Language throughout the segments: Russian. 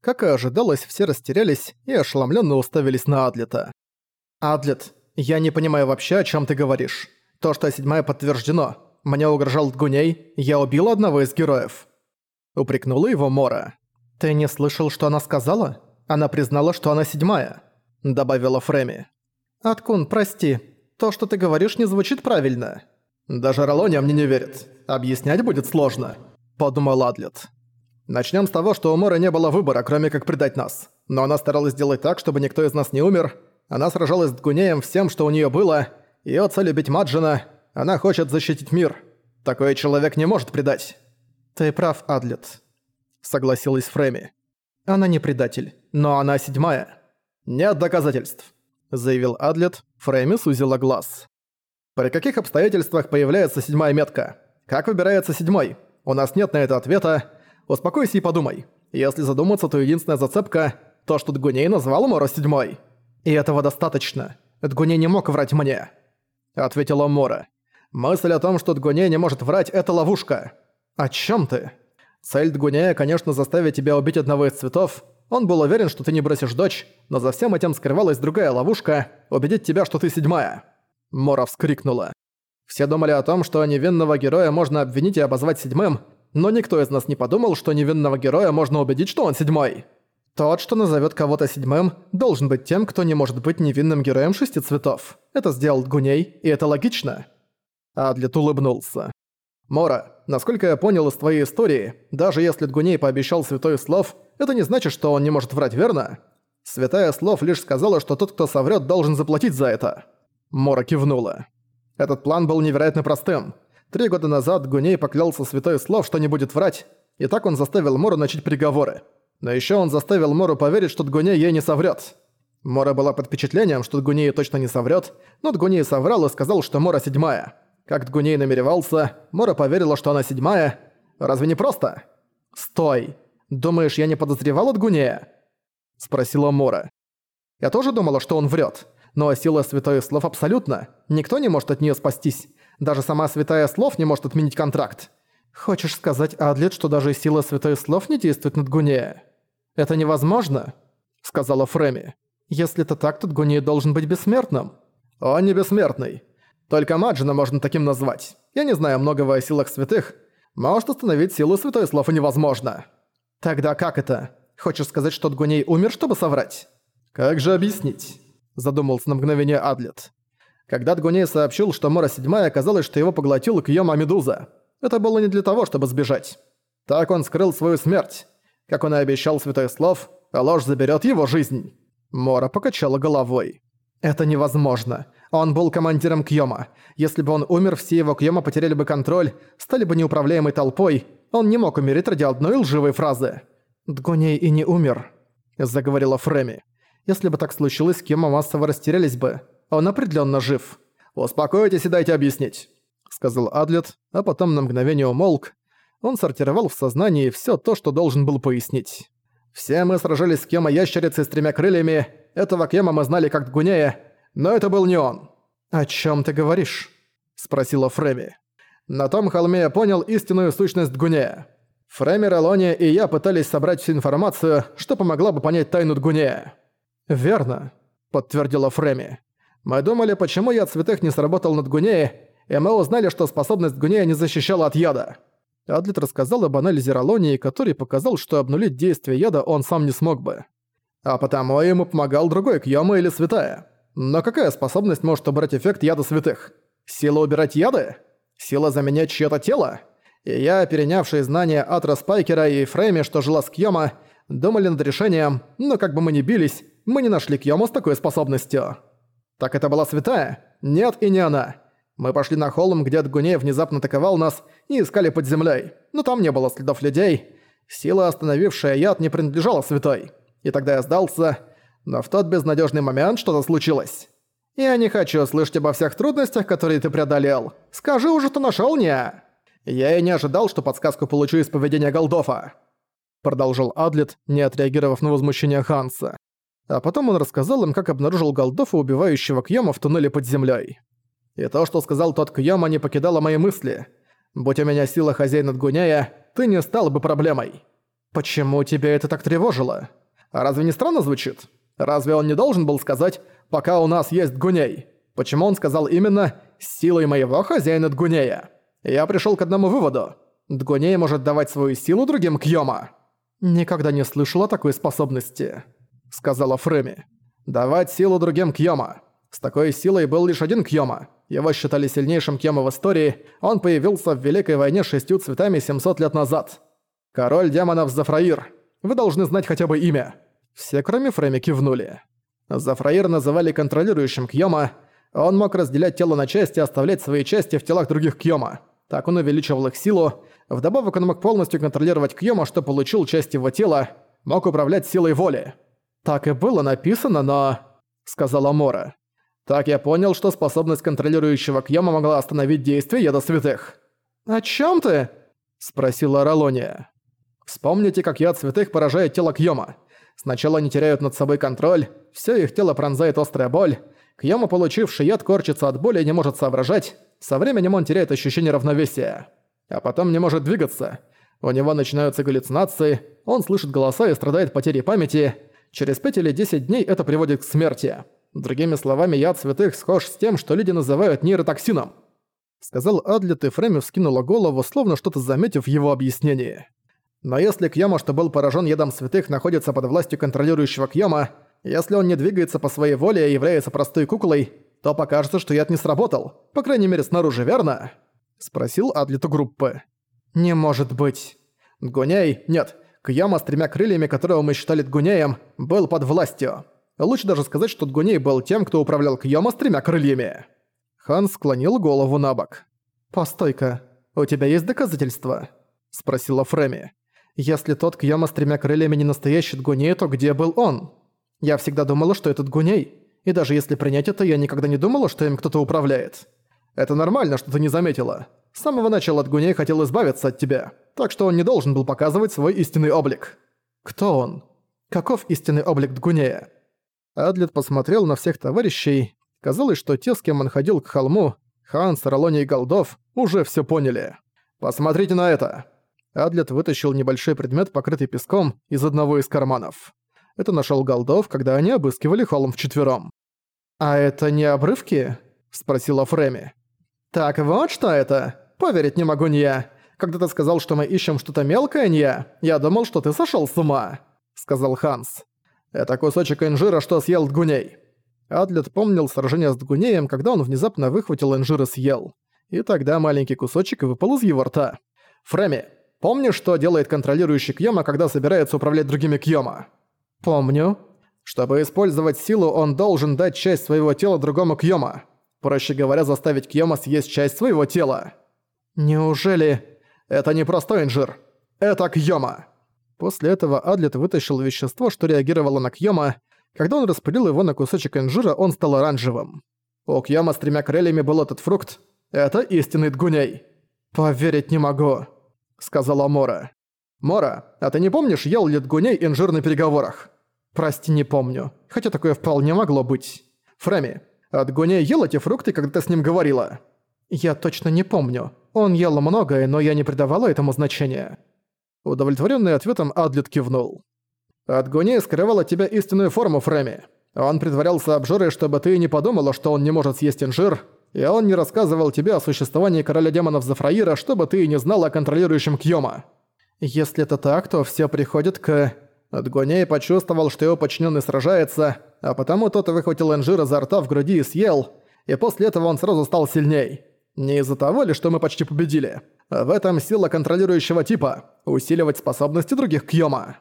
Как и ожидалось, все растерялись и ошеломленно уставились на Адлета. «Адлет, я не понимаю вообще, о чем ты говоришь. То, что седьмая подтверждено. Мне угрожал Дгуней, я убил одного из героев». Упрекнула его Мора. «Ты не слышал, что она сказала? Она признала, что она седьмая», — добавила Фреми. «Аткун, прости, то, что ты говоришь, не звучит правильно». «Даже Ролония мне не верит. Объяснять будет сложно», — подумал Адлет. «Начнём с того, что у Моры не было выбора, кроме как предать нас. Но она старалась сделать так, чтобы никто из нас не умер. Она сражалась с Дгунеем всем, что у неё было. Её цель убить Маджина. Она хочет защитить мир. Такой человек не может предать». «Ты прав, Адлет», — согласилась Фрейми. «Она не предатель, но она седьмая». «Нет доказательств», — заявил Адлет. Фрейми сузила глаз. «При каких обстоятельствах появляется седьмая метка? Как выбирается седьмой? У нас нет на это ответа. Успокойся и подумай. Если задуматься, то единственная зацепка — то, что Дгуней назвал Мора седьмой. И этого достаточно. Дгуней не мог врать мне», — ответила Мора. «Мысль о том, что Дгуней не может врать — это ловушка». «О чем ты?» «Цель Дгунея, конечно, заставить тебя убить одного из цветов. Он был уверен, что ты не бросишь дочь, но за всем этим скрывалась другая ловушка — убедить тебя, что ты седьмая». Мора вскрикнула. Все думали о том, что невинного героя можно обвинить и обозвать седьмым, но никто из нас не подумал, что невинного героя можно убедить, что он седьмой. Тот, что назовет кого-то седьмым, должен быть тем, кто не может быть невинным героем шести цветов. Это сделал Гуней, и это логично. Адлет улыбнулся. «Мора, насколько я понял из твоей истории, даже если Дгуней пообещал святой слов, это не значит, что он не может врать, верно? Святая слов лишь сказала, что тот, кто соврет, должен заплатить за это». Мора кивнула. Этот план был невероятно простым. Три года назад Гуней поклялся святой слов, что не будет врать, и так он заставил Мору начать переговоры. Но еще он заставил Мору поверить, что Дгуней ей не соврет. Мора была под впечатлением, что Дгуней точно не соврет, но Дгуней соврал и сказал, что Мора седьмая. Как Дгуней намеревался, Мора поверила, что она седьмая. Разве не просто? «Стой! Думаешь, я не подозревала Дгунея?» Спросила Мора. «Я тоже думала, что он врет. Но сила святой слов абсолютно. Никто не может от нее спастись. Даже сама святая слов не может отменить контракт. Хочешь сказать, Адлет, что даже сила святой слов не действует над Гунея? Это невозможно?» Сказала Фреми. «Если это так, то Гунея должен быть бессмертным». «Он не бессмертный. Только Маджина можно таким назвать. Я не знаю многого о силах святых. Может остановить силу святой слов и невозможно. Тогда как это? Хочешь сказать, что Дгуней умер, чтобы соврать? Как же объяснить? Задумался на мгновение Адлет. Когда Дгуней сообщил, что Мора седьмая, оказалось, что его поглотил Кьёма Медуза. Это было не для того, чтобы сбежать. Так он скрыл свою смерть. Как он и обещал святых слов, ложь заберет его жизнь. Мора покачала головой. «Это невозможно. Он был командиром Кьёма. Если бы он умер, все его Кьёма потеряли бы контроль, стали бы неуправляемой толпой. Он не мог умереть ради одной лживой фразы. «Дгоней и не умер», — заговорила Фреми. «Если бы так случилось, Кьёма массово растерялись бы. Он определенно жив». «Успокойтесь и дайте объяснить», — сказал Адлет, а потом на мгновение умолк. Он сортировал в сознании все то, что должен был пояснить. «Все мы сражались с Кьёма ящерицей с тремя крыльями. Этого Кьёма мы знали как Дгунея, но это был не он». «О чем ты говоришь?» – спросила Фреми. На том холме я понял истинную сущность Дгунея. Фреми, Релония и я пытались собрать всю информацию, что помогла бы понять тайну Дгунея. «Верно», – подтвердила Фреми. «Мы думали, почему яд святых не сработал над Гунее, и мы узнали, что способность Гунея не защищала от яда». Адлет рассказал об анализе Ролонии, который показал, что обнулить действие яда он сам не смог бы. А потому ему помогал другой Кьёма или Святая. Но какая способность может убрать эффект яда святых? Сила убирать яды? Сила заменять чьё-то тело? И я, перенявший знания Атра Спайкера и Фрейми, что жила с Кьёма, думали над решением, но как бы мы ни бились, мы не нашли Кьёма с такой способностью. Так это была святая? Нет и не она. Мы пошли на холм, где Дгуней внезапно атаковал нас, и искали под землей, но там не было следов людей. Сила, остановившая яд, не принадлежала святой. И тогда я сдался, но в тот безнадежный момент что-то случилось. Я не хочу слышать обо всех трудностях, которые ты преодолел. Скажи уже, что нашел не. Я и не ожидал, что подсказку получу из поведения Голдофа. Продолжил Адлет, не отреагировав на возмущение Ханса. А потом он рассказал им, как обнаружил Голдофа, убивающего Кьёма в туннеле под землей. И то, что сказал тот Кьёма, не покидало мои мысли. Будь у меня сила хозяина Дгуняя, ты не стал бы проблемой. Почему тебя это так тревожило? А разве не странно звучит? Разве он не должен был сказать «пока у нас есть Гуней»? Почему он сказал именно «силой моего хозяина Дгунея»? Я пришел к одному выводу. Дгуней может давать свою силу другим Кьёма. «Никогда не слышала такой способности», — сказала Фреми. «Давать силу другим Кьёма. С такой силой был лишь один Кьёма. Его считали сильнейшим Кьёма в истории. Он появился в Великой войне шестью цветами 700 лет назад. Король демонов Зафраир. Вы должны знать хотя бы имя». Все, кроме Фреми, кивнули. Зафраир называли контролирующим Кьёма. Он мог разделять тело на части и оставлять свои части в телах других Кьёма. Так он увеличивал их силу. Вдобавок он мог полностью контролировать Кьёма, что получил часть его тела, мог управлять силой воли. «Так и было написано, но...» — сказала Мора. «Так я понял, что способность контролирующего Кьёма могла остановить действие Яда Святых». «О чём ты?» — спросила Ролония. «Вспомните, как Яд Святых поражает тело Кьёма. Сначала они теряют над собой контроль, всё их тело пронзает острая боль, Кьёма, получивший яд, корчится от боли и не может соображать, со временем он теряет ощущение равновесия. А потом не может двигаться. У него начинаются галлюцинации, он слышит голоса и страдает потерей памяти. Через 5 или 10 дней это приводит к смерти. Другими словами, яд святых схож с тем, что люди называют нейротоксином. Сказал Адлет, и Фреми вскинула голову, словно что-то заметив в его объяснении. Но если Кьяма, что был поражен ядом святых, находится под властью контролирующего Кьяма, если он не двигается по своей воле и является простой куклой, то покажется, что яд не сработал. По крайней мере, снаружи, верно?» Спросил Адлиту группы. «Не может быть. Гуняй... Нет. Кьяма с тремя крыльями, которого мы считали Дгуняем, был под властью. Лучше даже сказать, что Дгуней был тем, кто управлял Кьяма с тремя крыльями». Хан склонил голову на бок. «Постой-ка, у тебя есть доказательства?» Спросила Фреми. «Если тот Кьяма с тремя крыльями не настоящий Дгуней, то где был он?» Я всегда думала, что этот Гуней. И даже если принять это, я никогда не думала, что им кто-то управляет. Это нормально, что ты не заметила. С самого начала Гуней хотел избавиться от тебя, так что он не должен был показывать свой истинный облик. Кто он? Каков истинный облик Дгунея? Адлет посмотрел на всех товарищей. Казалось, что те, с кем он ходил к холму, Ханс, Ролони и Голдов, уже все поняли. «Посмотрите на это!» Адлет вытащил небольшой предмет, покрытый песком, из одного из карманов. Это нашел Голдов, когда они обыскивали холм вчетвером. «А это не обрывки?» – спросила Фреми. «Так вот что это? Поверить не могу, не я. Когда ты сказал, что мы ищем что-то мелкое, не я, думал, что ты сошел с ума», – сказал Ханс. «Это кусочек инжира, что съел Дгуней». Адлет помнил сражение с Дгунеем, когда он внезапно выхватил инжир и съел. И тогда маленький кусочек выпал из его рта. «Фреми, помнишь, что делает контролирующий Кьёма, когда собирается управлять другими Кьёма?» «Помню. Чтобы использовать силу, он должен дать часть своего тела другому Кьёма. Проще говоря, заставить Кьёма съесть часть своего тела». «Неужели...» «Это не простой инжир. Это Кьёма». После этого Адлет вытащил вещество, что реагировало на Кьёма. Когда он распылил его на кусочек инжира, он стал оранжевым. У Кьёма с тремя крыльями был этот фрукт. Это истинный дгуней. «Поверить не могу», — сказала Мора. «Мора, а ты не помнишь, ел ли Дгуней инжир на переговорах?» «Прости, не помню. Хотя такое вполне могло быть. Фреми, Дгуней ел эти фрукты, когда ты с ним говорила?» «Я точно не помню. Он ел многое, но я не придавала этому значения». Удовлетворенный ответом Адлет кивнул. «Адгуней скрывал от тебя истинную форму, Фреми. Он притворялся обжорой, чтобы ты не подумала, что он не может съесть инжир, и он не рассказывал тебе о существовании короля демонов Зафраира, чтобы ты не знала о контролирующем Кьёма. Если это так, то все приходит к... Дгоней почувствовал, что его подчиненный сражается, а потому тот выхватил инжир изо рта в груди и съел, и после этого он сразу стал сильней. Не из-за того ли, что мы почти победили. В этом сила контролирующего типа – усиливать способности других Кьёма.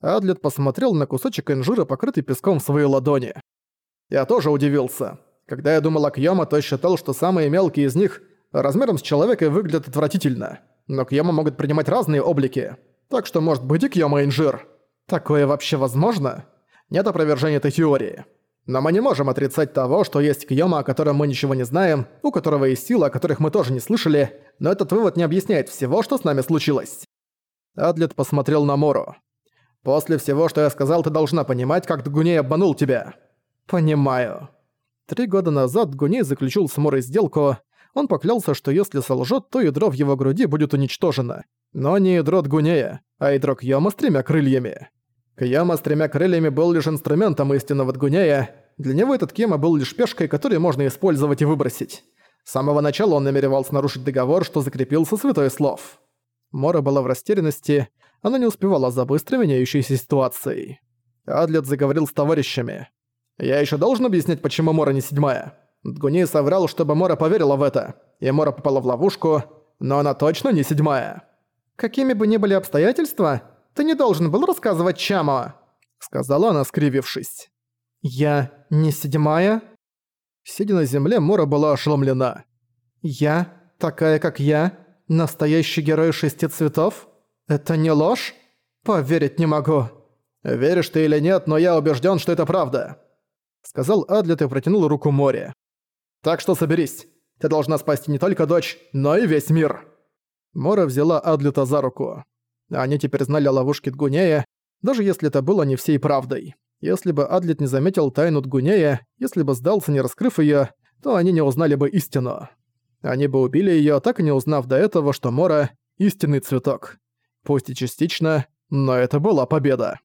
Адлет посмотрел на кусочек инжира, покрытый песком в своей ладони. Я тоже удивился. Когда я думал о Кьёма, то считал, что самые мелкие из них размером с человека выглядят отвратительно – но Кьяма могут принимать разные облики. Так что может быть и Кьяма инжир. Такое вообще возможно? Нет опровержения этой теории. Но мы не можем отрицать того, что есть Кьяма, о котором мы ничего не знаем, у которого есть силы, о которых мы тоже не слышали, но этот вывод не объясняет всего, что с нами случилось. Адлет посмотрел на Мору. «После всего, что я сказал, ты должна понимать, как Дгуней обманул тебя». «Понимаю». Три года назад Дгуней заключил с Морой сделку, он поклялся, что если солжет, то ядро в его груди будет уничтожено. Но не ядро Дгунея, а ядро Кьёма с тремя крыльями. Кьёма с тремя крыльями был лишь инструментом истинного Дгунея, для него этот Кьёма был лишь пешкой, которую можно использовать и выбросить. С самого начала он намеревался нарушить договор, что закрепился святой слов. Мора была в растерянности, она не успевала за быстро меняющейся ситуацией. Адлет заговорил с товарищами. «Я еще должен объяснять, почему Мора не седьмая?» Дгуни соврал, чтобы Мора поверила в это, и Мора попала в ловушку, но она точно не седьмая. «Какими бы ни были обстоятельства, ты не должен был рассказывать Чамо», сказала она, скривившись. «Я не седьмая?» Сидя на земле, Мора была ошеломлена. «Я, такая как я, настоящий герой шести цветов? Это не ложь? Поверить не могу». «Веришь ты или нет, но я убежден, что это правда», сказал Адлет и протянул руку Море. «Так что соберись. Ты должна спасти не только дочь, но и весь мир». Мора взяла Адлета за руку. Они теперь знали о ловушке Дгунея, даже если это было не всей правдой. Если бы Адлет не заметил тайну Дгунея, если бы сдался, не раскрыв её, то они не узнали бы истину. Они бы убили её, так и не узнав до этого, что Мора — истинный цветок. Пусть и частично, но это была победа.